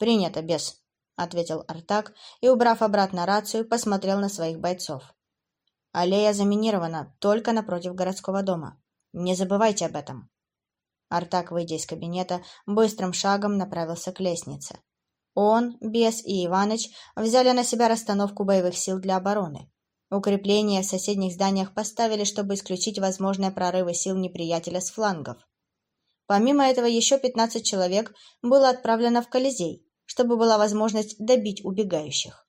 «Принято, без», — ответил Артак и, убрав обратно рацию, посмотрел на своих бойцов. «Аллея заминирована только напротив городского дома. Не забывайте об этом». Артак, выйдя из кабинета, быстрым шагом направился к лестнице. Он, Бес и Иваныч взяли на себя расстановку боевых сил для обороны. Укрепления в соседних зданиях поставили, чтобы исключить возможные прорывы сил неприятеля с флангов. Помимо этого, еще 15 человек было отправлено в Колизей, чтобы была возможность добить убегающих.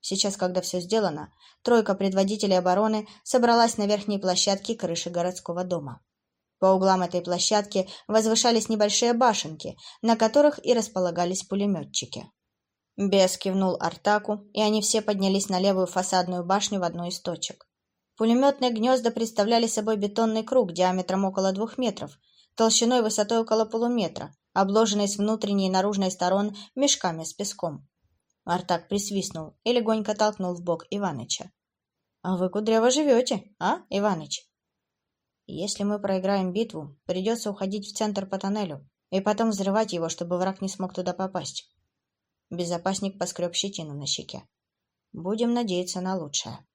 Сейчас, когда все сделано, тройка предводителей обороны собралась на верхней площадке крыши городского дома. По углам этой площадки возвышались небольшие башенки, на которых и располагались пулеметчики. Бес кивнул Артаку, и они все поднялись на левую фасадную башню в одну из точек. Пулеметные гнезда представляли собой бетонный круг диаметром около двух метров, толщиной высотой около полуметра, обложенный с внутренней и наружной сторон мешками с песком. Артак присвистнул и легонько толкнул в бок Иваныча. — А вы кудряво живете, а, Иваныч? Если мы проиграем битву, придется уходить в центр по тоннелю и потом взрывать его, чтобы враг не смог туда попасть. Безопасник поскреб щетину на щеке. Будем надеяться на лучшее.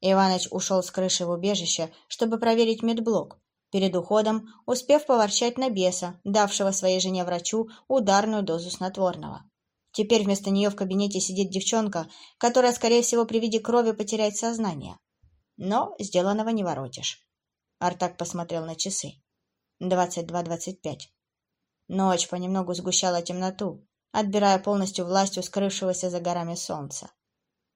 Иваныч ушел с крыши в убежище, чтобы проверить медблок, перед уходом успев поворчать на беса, давшего своей жене-врачу ударную дозу снотворного. Теперь вместо нее в кабинете сидит девчонка, которая, скорее всего, при виде крови потеряет сознание. Но сделанного не воротишь. Артак посмотрел на часы. Двадцать два двадцать пять. Ночь понемногу сгущала темноту, отбирая полностью власть у скрывшегося за горами солнца.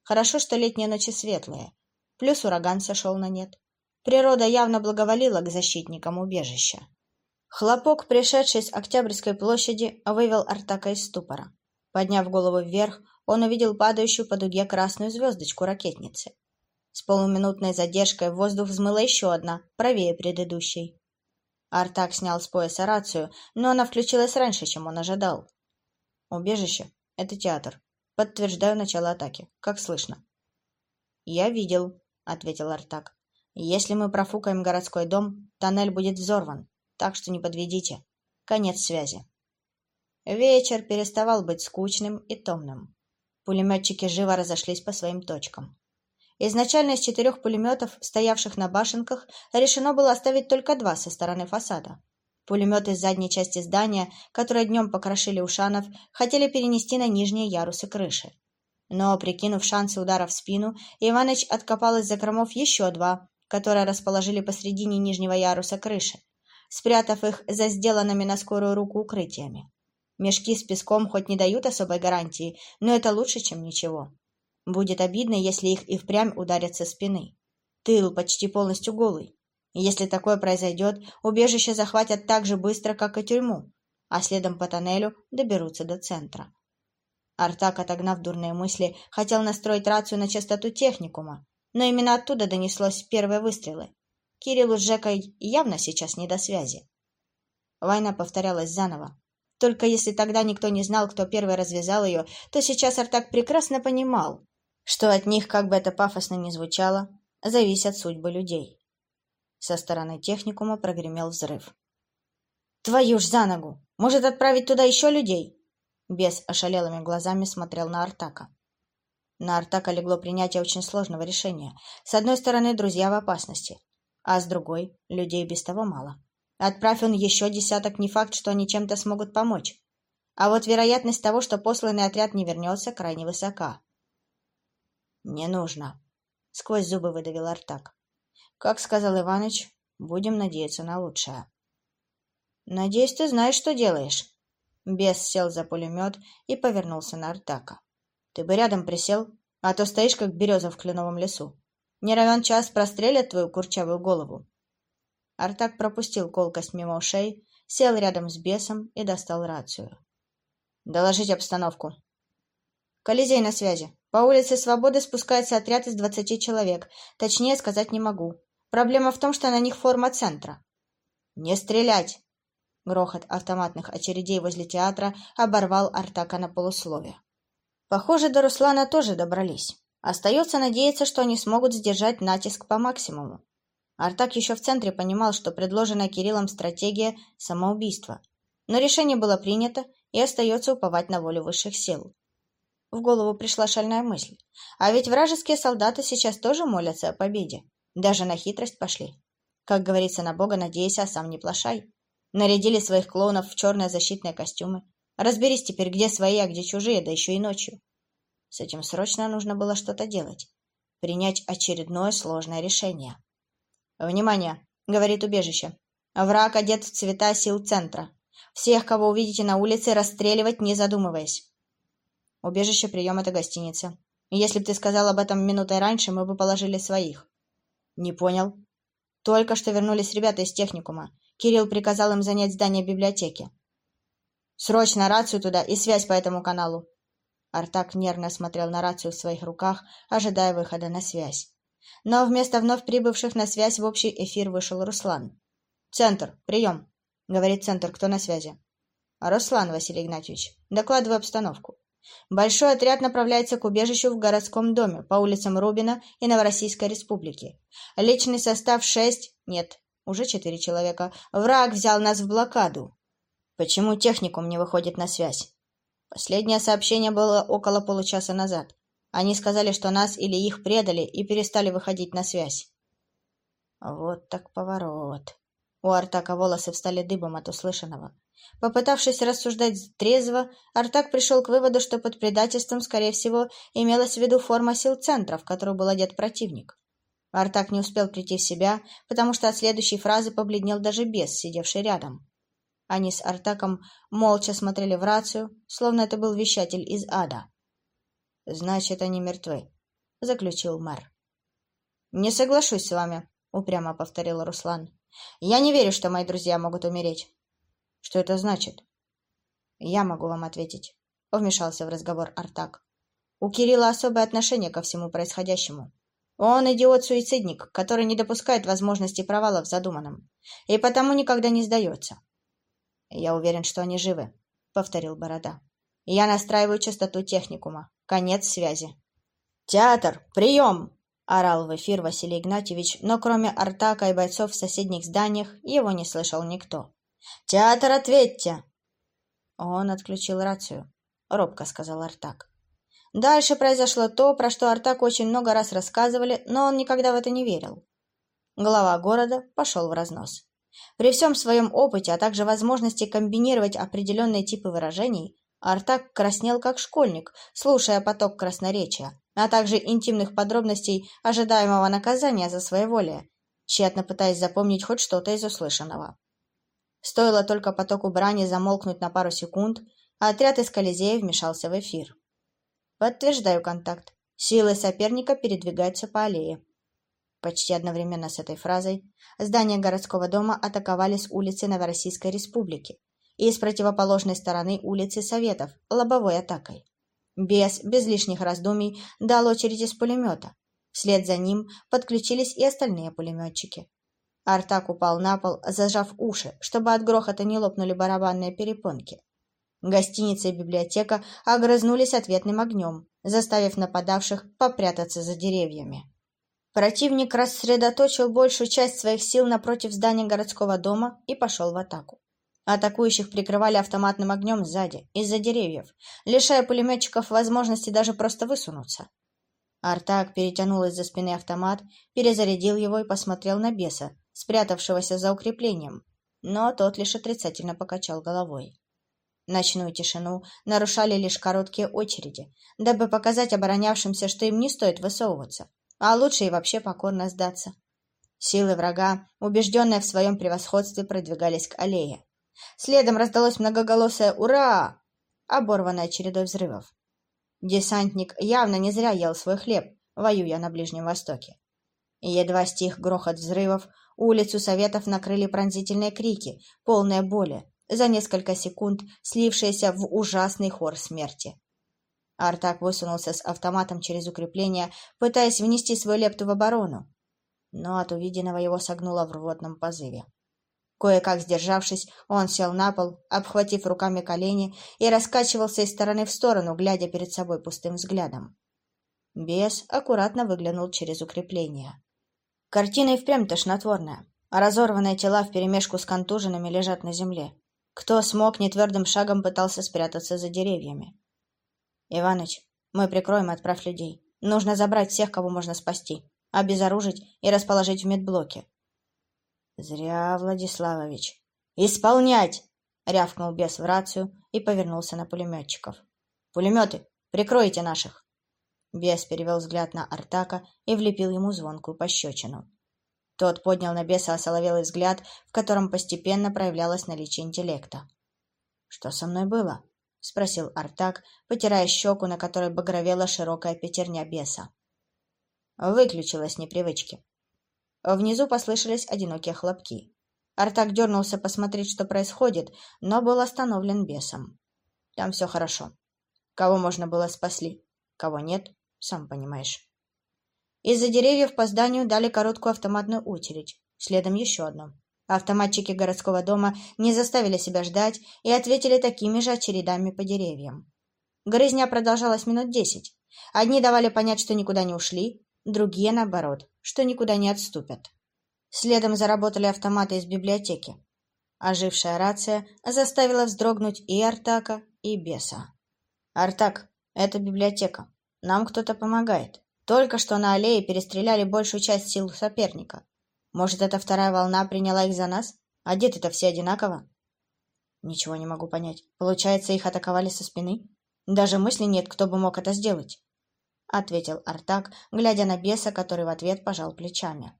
Хорошо, что летние ночи светлые. Плюс ураган сошел на нет. Природа явно благоволила к защитникам убежища. Хлопок, пришедший с Октябрьской площади, вывел Артака из ступора. Подняв голову вверх, он увидел падающую по дуге красную звездочку ракетницы. С полуминутной задержкой в воздух взмыла еще одна, правее предыдущей. Артак снял с пояса рацию, но она включилась раньше, чем он ожидал. «Убежище — это театр. Подтверждаю начало атаки. Как слышно?» «Я видел», — ответил Артак. «Если мы профукаем городской дом, тоннель будет взорван, так что не подведите. Конец связи». Вечер переставал быть скучным и томным. Пулеметчики живо разошлись по своим точкам. Изначально из четырех пулеметов, стоявших на башенках, решено было оставить только два со стороны фасада. Пулеметы из задней части здания, которые днем покрошили Ушанов, хотели перенести на нижние ярусы крыши. Но, прикинув шансы удара в спину, Иваныч откопал из закромов еще два, которые расположили посредине нижнего яруса крыши, спрятав их за сделанными на скорую руку укрытиями. Мешки с песком хоть не дают особой гарантии, но это лучше, чем ничего. Будет обидно, если их и впрямь ударят со спины. Тыл почти полностью голый. Если такое произойдет, убежище захватят так же быстро, как и тюрьму, а следом по тоннелю доберутся до центра. Артак, отогнав дурные мысли, хотел настроить рацию на частоту техникума, но именно оттуда донеслось первые выстрелы. Кириллу с Жекой явно сейчас не до связи. Война повторялась заново. Только если тогда никто не знал, кто первый развязал ее, то сейчас Артак прекрасно понимал, что от них, как бы это пафосно ни звучало, зависят судьбы людей. Со стороны техникума прогремел взрыв. «Твою ж за ногу! Может, отправить туда еще людей?» Бес ошалелыми глазами смотрел на Артака. На Артака легло принятие очень сложного решения. С одной стороны, друзья в опасности, а с другой, людей без того мало. Отправь он еще десяток, не факт, что они чем-то смогут помочь. А вот вероятность того, что посланный отряд не вернется, крайне высока. «Не нужно», — сквозь зубы выдавил Артак. «Как сказал Иваныч, будем надеяться на лучшее». «Надеюсь, ты знаешь, что делаешь». Бес сел за пулемет и повернулся на Артака. «Ты бы рядом присел, а то стоишь, как береза в кленовом лесу. Не равен час прострелят твою курчавую голову». Артак пропустил колкость мимо ушей, сел рядом с бесом и достал рацию. «Доложить обстановку». «Колизей на связи. По улице Свободы спускается отряд из двадцати человек. Точнее сказать не могу. Проблема в том, что на них форма центра. «Не стрелять!» Грохот автоматных очередей возле театра оборвал Артака на полусловие. Похоже, до Руслана тоже добрались. Остается надеяться, что они смогут сдержать натиск по максимуму. Артак еще в центре понимал, что предложенная Кириллом стратегия – самоубийство. Но решение было принято, и остается уповать на волю высших сил. В голову пришла шальная мысль. А ведь вражеские солдаты сейчас тоже молятся о победе. Даже на хитрость пошли. Как говорится, на Бога надейся, а сам не плашай. Нарядили своих клоунов в черные защитные костюмы. Разберись теперь, где свои, а где чужие, да еще и ночью. С этим срочно нужно было что-то делать. Принять очередное сложное решение. «Внимание!» — говорит убежище. «Враг одет в цвета сил центра. Всех, кого увидите на улице, расстреливать, не задумываясь. Убежище прием — это гостиница. Если бы ты сказал об этом минутой раньше, мы бы положили своих. Не понял. Только что вернулись ребята из техникума. Кирилл приказал им занять здание библиотеки. Срочно рацию туда и связь по этому каналу. Артак нервно смотрел на рацию в своих руках, ожидая выхода на связь. Но вместо вновь прибывших на связь в общий эфир вышел Руслан. «Центр, прием!» — говорит центр. «Кто на связи?» «Руслан Василий Игнатьевич, докладываю обстановку. Большой отряд направляется к убежищу в городском доме по улицам Рубина и Новороссийской республики. Личный состав шесть... Нет, уже четыре человека. Враг взял нас в блокаду. Почему техникум не выходит на связь? Последнее сообщение было около получаса назад. Они сказали, что нас или их предали и перестали выходить на связь. Вот так поворот. У Артака волосы встали дыбом от услышанного. Попытавшись рассуждать трезво, Артак пришел к выводу, что под предательством, скорее всего, имелась в виду форма сил центра, в которую был одет противник. Артак не успел прийти в себя, потому что от следующей фразы побледнел даже бес, сидевший рядом. Они с Артаком молча смотрели в рацию, словно это был вещатель из ада. «Значит, они мертвы», — заключил мэр. «Не соглашусь с вами», — упрямо повторил Руслан. Я не верю, что мои друзья могут умереть. Что это значит? Я могу вам ответить. Вмешался в разговор Артак. У Кирилла особое отношение ко всему происходящему. Он идиот-суицидник, который не допускает возможности провала в задуманном, и потому никогда не сдается. Я уверен, что они живы, — повторил Борода. Я настраиваю частоту техникума. Конец связи. «Театр! Прием!» — орал в эфир Василий Игнатьевич, но кроме Артака и бойцов в соседних зданиях его не слышал никто. «Театр, ответьте!» Он отключил рацию, — робко сказал Артак. Дальше произошло то, про что Артак очень много раз рассказывали, но он никогда в это не верил. Глава города пошел в разнос. При всем своем опыте, а также возможности комбинировать определенные типы выражений, Артак краснел как школьник, слушая поток красноречия, а также интимных подробностей ожидаемого наказания за своеволие, тщетно пытаясь запомнить хоть что-то из услышанного. Стоило только потоку брани замолкнуть на пару секунд, а отряд из Колизея вмешался в эфир. Подтверждаю контакт. Силы соперника передвигаются по аллее. Почти одновременно с этой фразой здания городского дома атаковали с улицы Новороссийской Республики и с противоположной стороны улицы Советов лобовой атакой. Без, без лишних раздумий, дал очередь из пулемета. Вслед за ним подключились и остальные пулеметчики. Артак упал на пол, зажав уши, чтобы от грохота не лопнули барабанные перепонки. Гостиница и библиотека огрызнулись ответным огнем, заставив нападавших попрятаться за деревьями. Противник рассредоточил большую часть своих сил напротив здания городского дома и пошел в атаку. Атакующих прикрывали автоматным огнем сзади, из-за деревьев, лишая пулеметчиков возможности даже просто высунуться. Артак перетянул из-за спины автомат, перезарядил его и посмотрел на беса, спрятавшегося за укреплением, но тот лишь отрицательно покачал головой. Ночную тишину нарушали лишь короткие очереди, дабы показать оборонявшимся, что им не стоит высовываться, а лучше и вообще покорно сдаться. Силы врага, убежденные в своем превосходстве, продвигались к аллее. Следом раздалось многоголосое «Ура!», оборванное чередой взрывов. Десантник явно не зря ел свой хлеб, воюя на Ближнем Востоке. Едва стих грохот взрывов, улицу Советов накрыли пронзительные крики, полные боли, за несколько секунд слившиеся в ужасный хор смерти. Артак высунулся с автоматом через укрепление, пытаясь внести свою лепту в оборону, но от увиденного его согнуло в рвотном позыве. Кое-как сдержавшись, он сел на пол, обхватив руками колени, и раскачивался из стороны в сторону, глядя перед собой пустым взглядом. Бес аккуратно выглянул через укрепление. Картина и впрямь тошнотворная. Разорванные тела вперемешку с контуженными лежат на земле. Кто смог, нетвердым шагом пытался спрятаться за деревьями. «Иваныч, мы прикроем и отправь людей. Нужно забрать всех, кого можно спасти, обезоружить и расположить в медблоке». «Зря, Владиславович». «Исполнять!» — рявкнул бес в рацию и повернулся на пулеметчиков. «Пулеметы, прикройте наших!» Бес перевел взгляд на Артака и влепил ему звонкую пощечину. Тот поднял на беса осоловелый взгляд, в котором постепенно проявлялось наличие интеллекта. «Что со мной было?» — спросил Артак, потирая щеку, на которой багровела широкая пятерня беса. Выключилась непривычки. Внизу послышались одинокие хлопки. Артак дернулся посмотреть, что происходит, но был остановлен бесом. Там все хорошо. Кого можно было спасли, кого нет, сам понимаешь. Из-за деревьев по зданию дали короткую автоматную очередь, следом еще одну. Автоматчики городского дома не заставили себя ждать и ответили такими же очередами по деревьям. Грызня продолжалась минут десять. Одни давали понять, что никуда не ушли, другие, наоборот, что никуда не отступят. Следом заработали автоматы из библиотеки. Ожившая рация заставила вздрогнуть и Артака, и беса. «Артак, это библиотека. Нам кто-то помогает. Только что на аллее перестреляли большую часть сил соперника. Может, эта вторая волна приняла их за нас? Одеты-то все одинаково?» «Ничего не могу понять. Получается, их атаковали со спины? Даже мысли нет, кто бы мог это сделать», — ответил Артак, глядя на беса, который в ответ пожал плечами.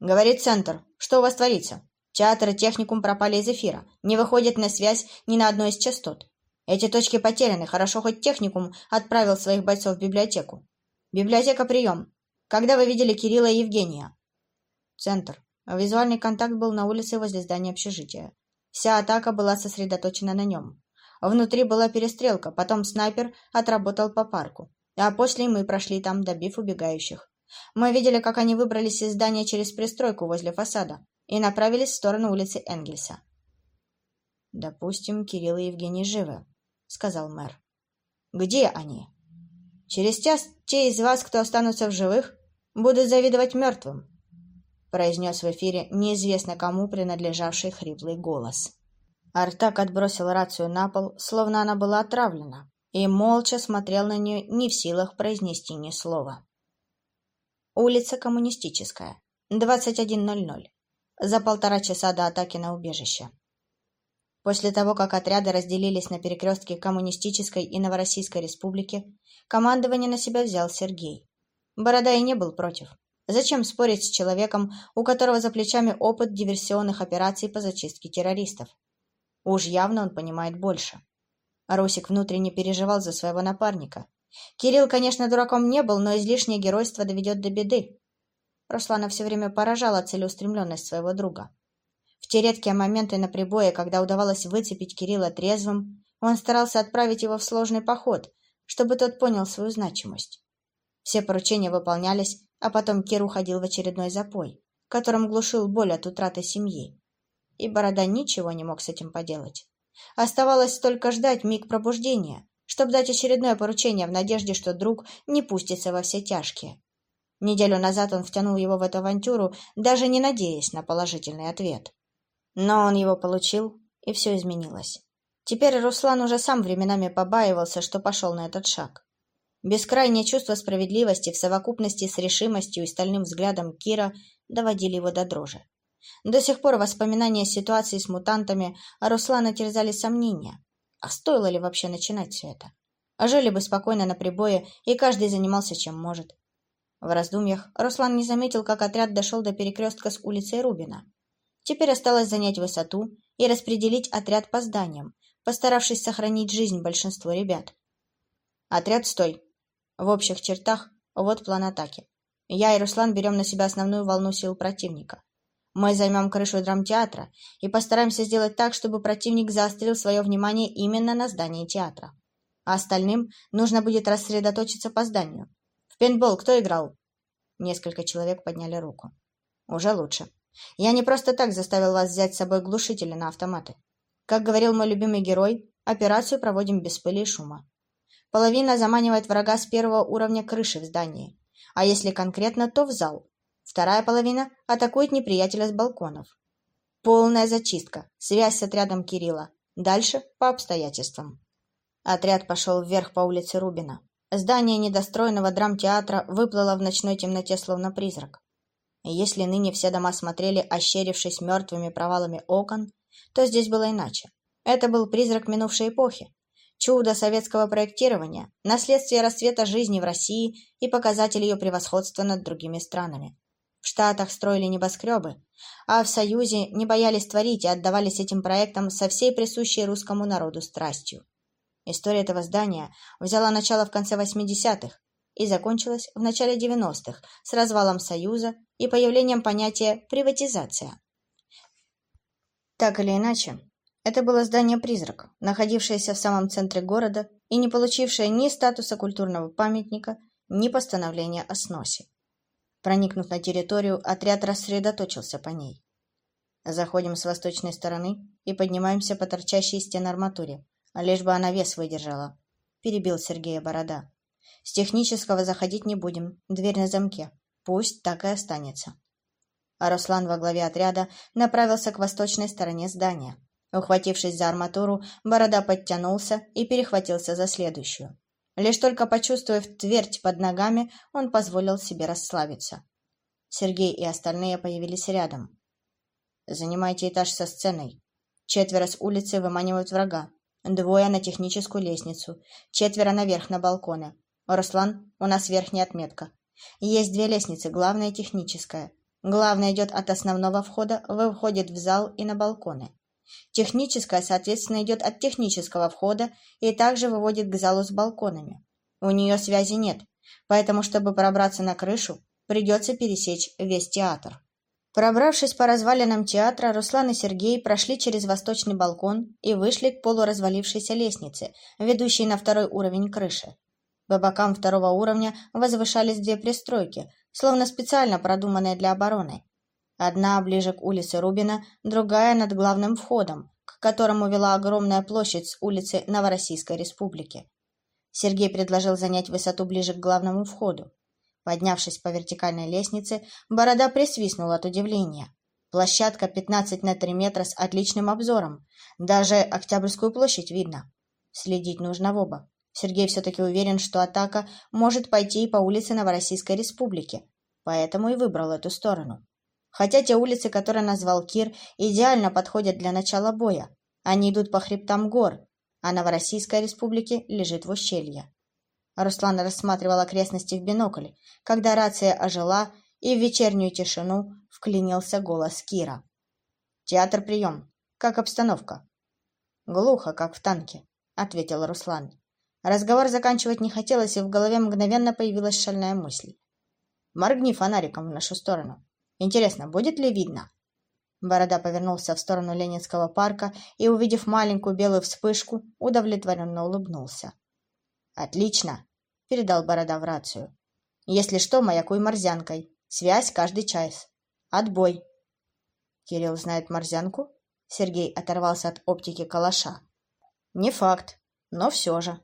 «Говорит Центр. Что у вас творится? Театр и техникум пропали из эфира. Не выходят на связь ни на одной из частот. Эти точки потеряны. Хорошо, хоть техникум отправил своих бойцов в библиотеку. Библиотека, прием. Когда вы видели Кирилла и Евгения?» Центр. Визуальный контакт был на улице возле здания общежития. Вся атака была сосредоточена на нем. Внутри была перестрелка, потом снайпер отработал по парку. А после мы прошли там, добив убегающих. Мы видели, как они выбрались из здания через пристройку возле фасада и направились в сторону улицы Энгельса. «Допустим, Кирилл и Евгений живы», — сказал мэр. «Где они?» «Через час те из вас, кто останутся в живых, будут завидовать мертвым», — произнес в эфире неизвестно кому принадлежавший хриплый голос. Артак отбросил рацию на пол, словно она была отравлена, и молча смотрел на нее, не в силах произнести ни слова. Улица Коммунистическая. 21.00. За полтора часа до атаки на убежище. После того, как отряды разделились на перекрестке Коммунистической и Новороссийской республики, командование на себя взял Сергей. Борода и не был против. Зачем спорить с человеком, у которого за плечами опыт диверсионных операций по зачистке террористов? Уж явно он понимает больше. Русик внутренне переживал за своего напарника, Кирилл, конечно, дураком не был, но излишнее геройство доведет до беды. Руслана все время поражала целеустремленность своего друга. В те редкие моменты на прибое, когда удавалось выцепить Кирилла трезвым, он старался отправить его в сложный поход, чтобы тот понял свою значимость. Все поручения выполнялись, а потом Кир уходил в очередной запой, которым глушил боль от утраты семьи. И Борода ничего не мог с этим поделать. Оставалось только ждать миг пробуждения, чтобы дать очередное поручение в надежде, что друг не пустится во все тяжкие. Неделю назад он втянул его в эту авантюру, даже не надеясь на положительный ответ. Но он его получил, и все изменилось. Теперь Руслан уже сам временами побаивался, что пошел на этот шаг. Бескрайнее чувство справедливости в совокупности с решимостью и стальным взглядом Кира доводили его до дрожи. До сих пор воспоминания ситуации с мутантами Руслана терзали сомнения. А стоило ли вообще начинать все это? А жили бы спокойно на прибое, и каждый занимался чем может. В раздумьях Руслан не заметил, как отряд дошел до перекрестка с улицей Рубина. Теперь осталось занять высоту и распределить отряд по зданиям, постаравшись сохранить жизнь большинству ребят. «Отряд, стой!» В общих чертах вот план атаки. Я и Руслан берем на себя основную волну сил противника. Мы займем крышу драмтеатра и постараемся сделать так, чтобы противник заострил свое внимание именно на здании театра. А остальным нужно будет рассредоточиться по зданию. В пейнтбол кто играл? Несколько человек подняли руку. Уже лучше. Я не просто так заставил вас взять с собой глушители на автоматы. Как говорил мой любимый герой, операцию проводим без пыли и шума. Половина заманивает врага с первого уровня крыши в здании, а если конкретно, то в зал, Вторая половина атакует неприятеля с балконов. Полная зачистка, связь с отрядом Кирилла. Дальше по обстоятельствам. Отряд пошел вверх по улице Рубина. Здание недостроенного драмтеатра выплыло в ночной темноте словно призрак. Если ныне все дома смотрели, ощерившись мертвыми провалами окон, то здесь было иначе. Это был призрак минувшей эпохи, чудо советского проектирования, наследствие расцвета жизни в России и показатель ее превосходства над другими странами. В Штатах строили небоскребы, а в Союзе не боялись творить и отдавались этим проектам со всей присущей русскому народу страстью. История этого здания взяла начало в конце 80-х и закончилась в начале 90-х с развалом Союза и появлением понятия «приватизация». Так или иначе, это было здание-призрак, находившееся в самом центре города и не получившее ни статуса культурного памятника, ни постановления о сносе. Проникнув на территорию, отряд рассредоточился по ней. Заходим с восточной стороны и поднимаемся по торчащей стене арматуре, лишь бы она вес выдержала. Перебил Сергея Борода. С технического заходить не будем, дверь на замке. Пусть так и останется. А Руслан во главе отряда направился к восточной стороне здания. Ухватившись за арматуру, Борода подтянулся и перехватился за следующую. Лишь только почувствовав твердь под ногами, он позволил себе расслабиться. Сергей и остальные появились рядом. «Занимайте этаж со сценой. Четверо с улицы выманивают врага. Двое на техническую лестницу. Четверо наверх на балконы. Руслан, у нас верхняя отметка. Есть две лестницы, главная техническая. Главная идет от основного входа, выходит в зал и на балконы. Техническая, соответственно, идет от технического входа и также выводит к залу с балконами. У нее связи нет, поэтому, чтобы пробраться на крышу, придется пересечь весь театр. Пробравшись по развалинам театра, Руслан и Сергей прошли через восточный балкон и вышли к полуразвалившейся лестнице, ведущей на второй уровень крыши. По бокам второго уровня возвышались две пристройки, словно специально продуманные для обороны. Одна ближе к улице Рубина, другая над главным входом, к которому вела огромная площадь с улицы Новороссийской Республики. Сергей предложил занять высоту ближе к главному входу. Поднявшись по вертикальной лестнице, Борода присвистнул от удивления. Площадка 15 на 3 метра с отличным обзором. Даже Октябрьскую площадь видно. Следить нужно в оба. Сергей все-таки уверен, что атака может пойти и по улице Новороссийской Республики, поэтому и выбрал эту сторону. Хотя те улицы, которые назвал Кир, идеально подходят для начала боя. Они идут по хребтам гор, а Новороссийская республика лежит в ущелье. Руслан рассматривал окрестности в бинокль, когда рация ожила, и в вечернюю тишину вклинился голос Кира. «Театр прием. Как обстановка?» «Глухо, как в танке», — ответил Руслан. Разговор заканчивать не хотелось, и в голове мгновенно появилась шальная мысль. «Моргни фонариком в нашу сторону». Интересно, будет ли видно? Борода повернулся в сторону Ленинского парка и, увидев маленькую белую вспышку, удовлетворенно улыбнулся. «Отлично!» — передал Борода в рацию. «Если что, маякуй морзянкой. Связь каждый час. Отбой!» «Кирилл знает морзянку?» Сергей оторвался от оптики калаша. «Не факт, но все же».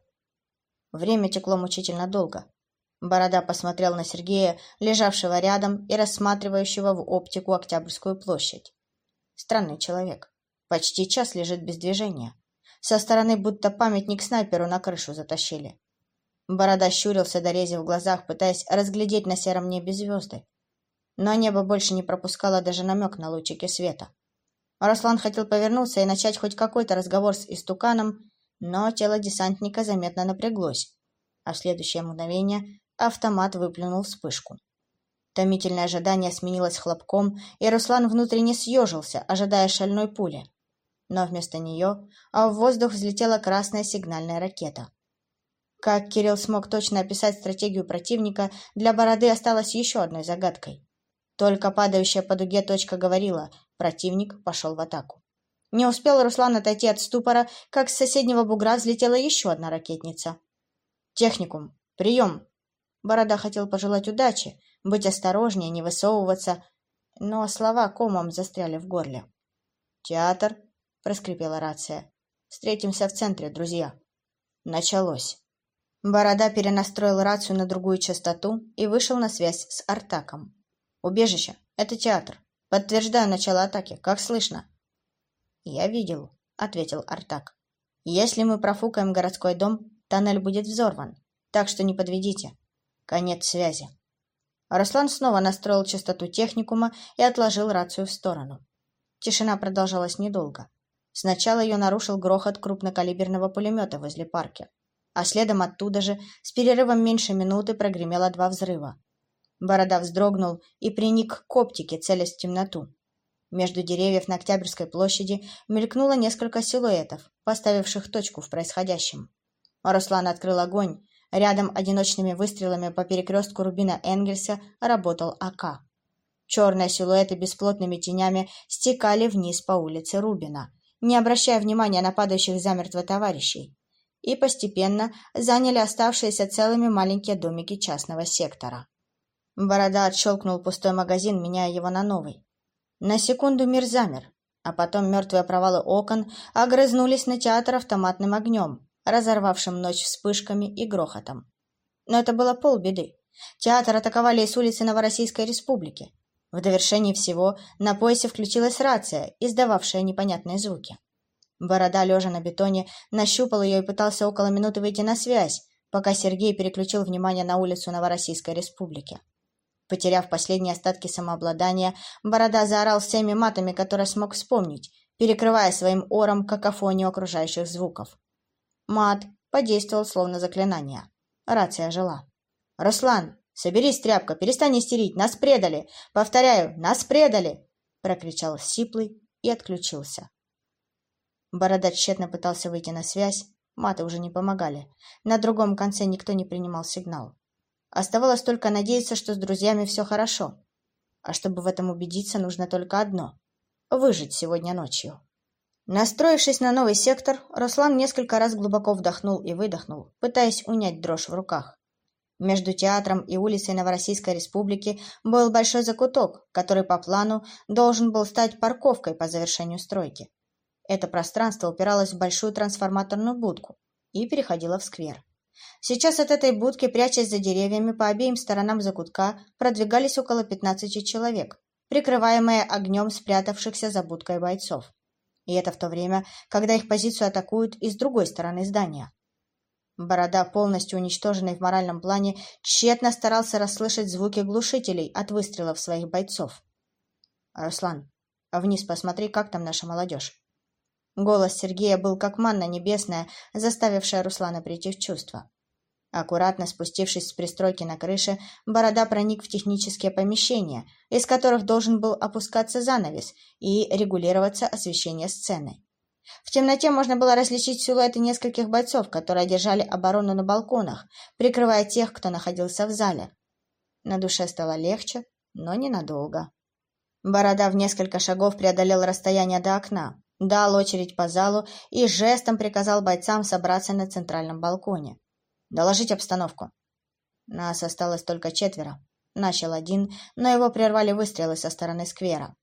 Время текло мучительно долго. Борода посмотрел на Сергея, лежавшего рядом и рассматривающего в оптику Октябрьскую площадь. Странный человек. Почти час лежит без движения. Со стороны будто памятник снайперу на крышу затащили. Борода щурился, дорезив в глазах, пытаясь разглядеть на сером небе звезды. Но небо больше не пропускало даже намек на лучики света. Руслан хотел повернуться и начать хоть какой-то разговор с истуканом, но тело десантника заметно напряглось, а в следующее мгновение Автомат выплюнул вспышку. Томительное ожидание сменилось хлопком, и Руслан внутренне съежился, ожидая шальной пули. Но вместо нее а в воздух взлетела красная сигнальная ракета. Как Кирилл смог точно описать стратегию противника, для Бороды осталось еще одной загадкой. Только падающая по дуге точка говорила, противник пошел в атаку. Не успел Руслан отойти от ступора, как с соседнего бугра взлетела еще одна ракетница. «Техникум! Прием!» Борода хотел пожелать удачи, быть осторожнее, не высовываться, но слова комом застряли в горле. «Театр», — проскрипела рация. «Встретимся в центре, друзья». Началось. Борода перенастроил рацию на другую частоту и вышел на связь с Артаком. «Убежище — это театр. Подтверждаю начало атаки. Как слышно?» «Я видел», — ответил Артак. «Если мы профукаем городской дом, тоннель будет взорван. Так что не подведите. Конец связи». Руслан снова настроил частоту техникума и отложил рацию в сторону. Тишина продолжалась недолго. Сначала ее нарушил грохот крупнокалиберного пулемета возле парка, а следом оттуда же, с перерывом меньше минуты, прогремело два взрыва. Борода вздрогнул и приник к оптике, целясь в темноту. Между деревьев на Октябрьской площади мелькнуло несколько силуэтов, поставивших точку в происходящем. Руслан открыл огонь. Рядом одиночными выстрелами по перекрестку Рубина Энгельса работал АК. Черные силуэты бесплотными тенями стекали вниз по улице Рубина, не обращая внимания на падающих замертво товарищей, и постепенно заняли оставшиеся целыми маленькие домики частного сектора. Борода отщелкнул пустой магазин, меняя его на новый. На секунду мир замер, а потом мертвые провалы окон огрызнулись на театр автоматным огнем, разорвавшим ночь вспышками и грохотом. Но это было полбеды. Театр атаковали из улицы Новороссийской Республики, в довершении всего на поясе включилась рация, издававшая непонятные звуки. Борода, лежа на бетоне, нащупал ее и пытался около минуты выйти на связь, пока Сергей переключил внимание на улицу Новороссийской Республики. Потеряв последние остатки самообладания, Борода заорал всеми матами, которые смог вспомнить, перекрывая своим ором какофонию окружающих звуков. Мат подействовал словно заклинание. Рация жила. «Руслан, «Соберись, тряпка, перестань истерить, нас предали! Повторяю, нас предали!» прокричал Сиплый и отключился. Бородач тщетно пытался выйти на связь, маты уже не помогали. На другом конце никто не принимал сигнал. Оставалось только надеяться, что с друзьями все хорошо. А чтобы в этом убедиться, нужно только одно — выжить сегодня ночью. Настроившись на новый сектор, Руслан несколько раз глубоко вдохнул и выдохнул, пытаясь унять дрожь в руках. Между театром и улицей Новороссийской Республики был большой закуток, который по плану должен был стать парковкой по завершению стройки. Это пространство упиралось в большую трансформаторную будку и переходило в сквер. Сейчас от этой будки, прячась за деревьями по обеим сторонам закутка, продвигались около 15 человек, прикрываемые огнем спрятавшихся за будкой бойцов. И это в то время, когда их позицию атакуют и с другой стороны здания. Борода, полностью уничтоженный в моральном плане, тщетно старался расслышать звуки глушителей от выстрелов своих бойцов. «Руслан, вниз посмотри, как там наша молодежь». Голос Сергея был как манна небесная, заставившая Руслана прийти в чувство. Аккуратно спустившись с пристройки на крыше, Борода проник в технические помещения, из которых должен был опускаться занавес и регулироваться освещение сцены. В темноте можно было различить силуэты нескольких бойцов, которые держали оборону на балконах, прикрывая тех, кто находился в зале. На душе стало легче, но ненадолго. Борода в несколько шагов преодолел расстояние до окна, дал очередь по залу и жестом приказал бойцам собраться на центральном балконе. «Доложить обстановку». Нас осталось только четверо. Начал один, но его прервали выстрелы со стороны сквера.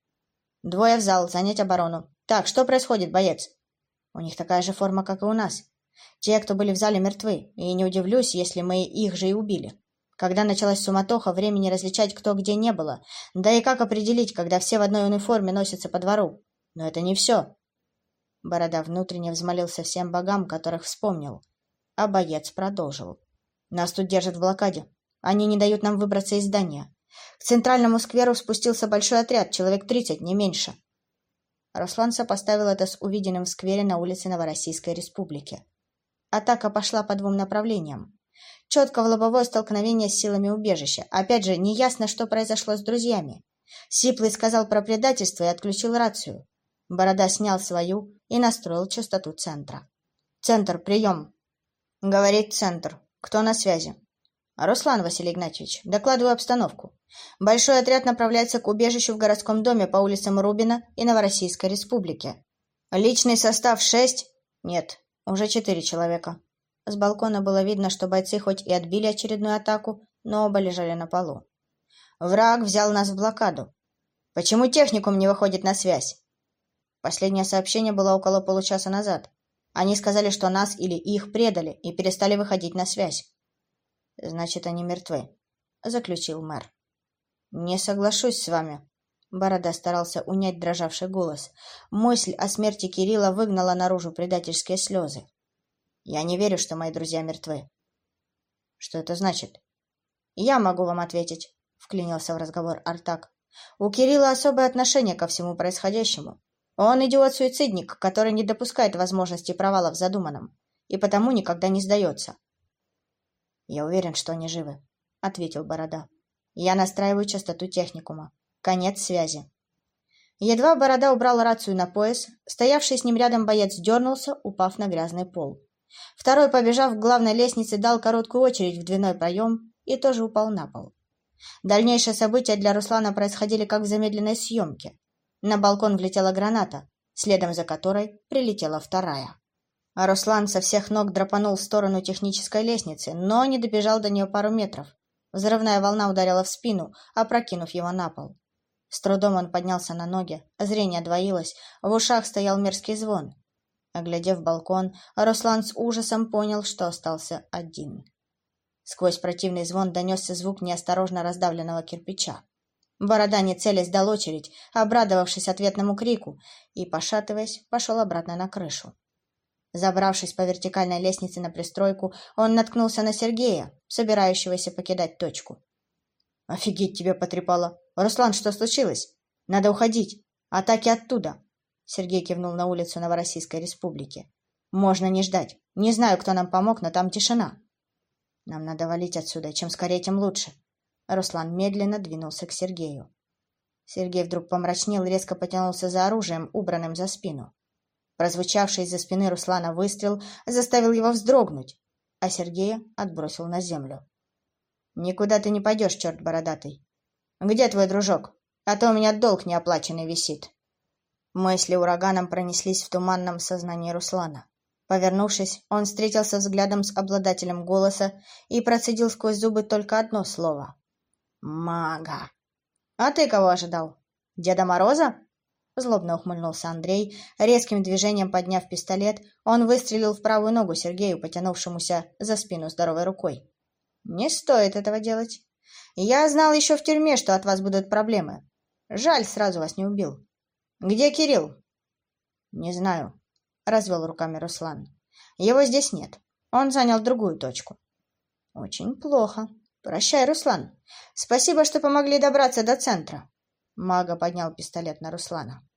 «Двое в зал, занять оборону. Так, что происходит, боец? У них такая же форма, как и у нас. Те, кто были в зале, мертвы, и не удивлюсь, если мы их же и убили. Когда началась суматоха, времени различать, кто где не было. Да и как определить, когда все в одной униформе носятся по двору? Но это не все. Борода внутренне взмолился всем богам, которых вспомнил. А боец продолжил. Нас тут держат в блокаде. Они не дают нам выбраться из здания. К центральному скверу спустился большой отряд, человек тридцать, не меньше. Руслан сопоставил это с увиденным в сквере на улице Новороссийской Республики. Атака пошла по двум направлениям. Четко в лобовое столкновение с силами убежища. Опять же, неясно, что произошло с друзьями. Сиплый сказал про предательство и отключил рацию. Борода снял свою и настроил частоту центра. «Центр, прием!» «Говорит центр. Кто на связи?» «Руслан Василий Игнатьевич, докладываю обстановку. Большой отряд направляется к убежищу в городском доме по улицам Рубина и Новороссийской Республики. Личный состав шесть? Нет, уже четыре человека. С балкона было видно, что бойцы хоть и отбили очередную атаку, но оба лежали на полу. Враг взял нас в блокаду. Почему техникум не выходит на связь? Последнее сообщение было около получаса назад. Они сказали, что нас или их предали и перестали выходить на связь. Значит, они мертвы, заключил мэр. Не соглашусь с вами. Борода старался унять дрожавший голос. Мысль о смерти Кирилла выгнала наружу предательские слезы. «Я не верю, что мои друзья мертвы». «Что это значит?» «Я могу вам ответить», — вклинился в разговор Артак. «У Кирилла особое отношение ко всему происходящему. Он идиот-суицидник, который не допускает возможности провала в задуманном, и потому никогда не сдается». «Я уверен, что они живы», — ответил Борода. «Я настраиваю частоту техникума. Конец связи. Едва Борода убрал рацию на пояс, стоявший с ним рядом боец дернулся, упав на грязный пол. Второй, побежав к главной лестнице, дал короткую очередь в дверной проем и тоже упал на пол. Дальнейшие события для Руслана происходили как в замедленной съемке. На балкон влетела граната, следом за которой прилетела вторая. А Руслан со всех ног драпанул в сторону технической лестницы, но не добежал до нее пару метров. Взрывная волна ударила в спину, опрокинув его на пол. С трудом он поднялся на ноги, зрение двоилось, в ушах стоял мерзкий звон. Оглядев балкон, Руслан с ужасом понял, что остался один. Сквозь противный звон донесся звук неосторожно раздавленного кирпича. Борода, не целясь, дал очередь, обрадовавшись ответному крику, и, пошатываясь, пошел обратно на крышу. Забравшись по вертикальной лестнице на пристройку, он наткнулся на Сергея, собирающегося покидать точку. «Офигеть тебя потрепало! Руслан, что случилось? Надо уходить! Атаки оттуда!» Сергей кивнул на улицу Новороссийской Республики. «Можно не ждать. Не знаю, кто нам помог, но там тишина. Нам надо валить отсюда. Чем скорее, тем лучше». Руслан медленно двинулся к Сергею. Сергей вдруг помрачнел и резко потянулся за оружием, убранным за спину. Прозвучавший из-за спины Руслана выстрел заставил его вздрогнуть, а Сергея отбросил на землю. «Никуда ты не пойдешь, черт бородатый. Где твой дружок? А то у меня долг неоплаченный висит». Мысли ураганом пронеслись в туманном сознании Руслана. Повернувшись, он встретился взглядом с обладателем голоса и процедил сквозь зубы только одно слово. «Мага!» «А ты кого ожидал? Деда Мороза?» Злобно ухмыльнулся Андрей. Резким движением подняв пистолет, он выстрелил в правую ногу Сергею, потянувшемуся за спину здоровой рукой. Не стоит этого делать. Я знал еще в тюрьме, что от вас будут проблемы. Жаль, сразу вас не убил. Где Кирилл? Не знаю, развел руками Руслан. Его здесь нет. Он занял другую точку. Очень плохо. Прощай, Руслан. Спасибо, что помогли добраться до центра. Мага поднял пистолет на Руслана.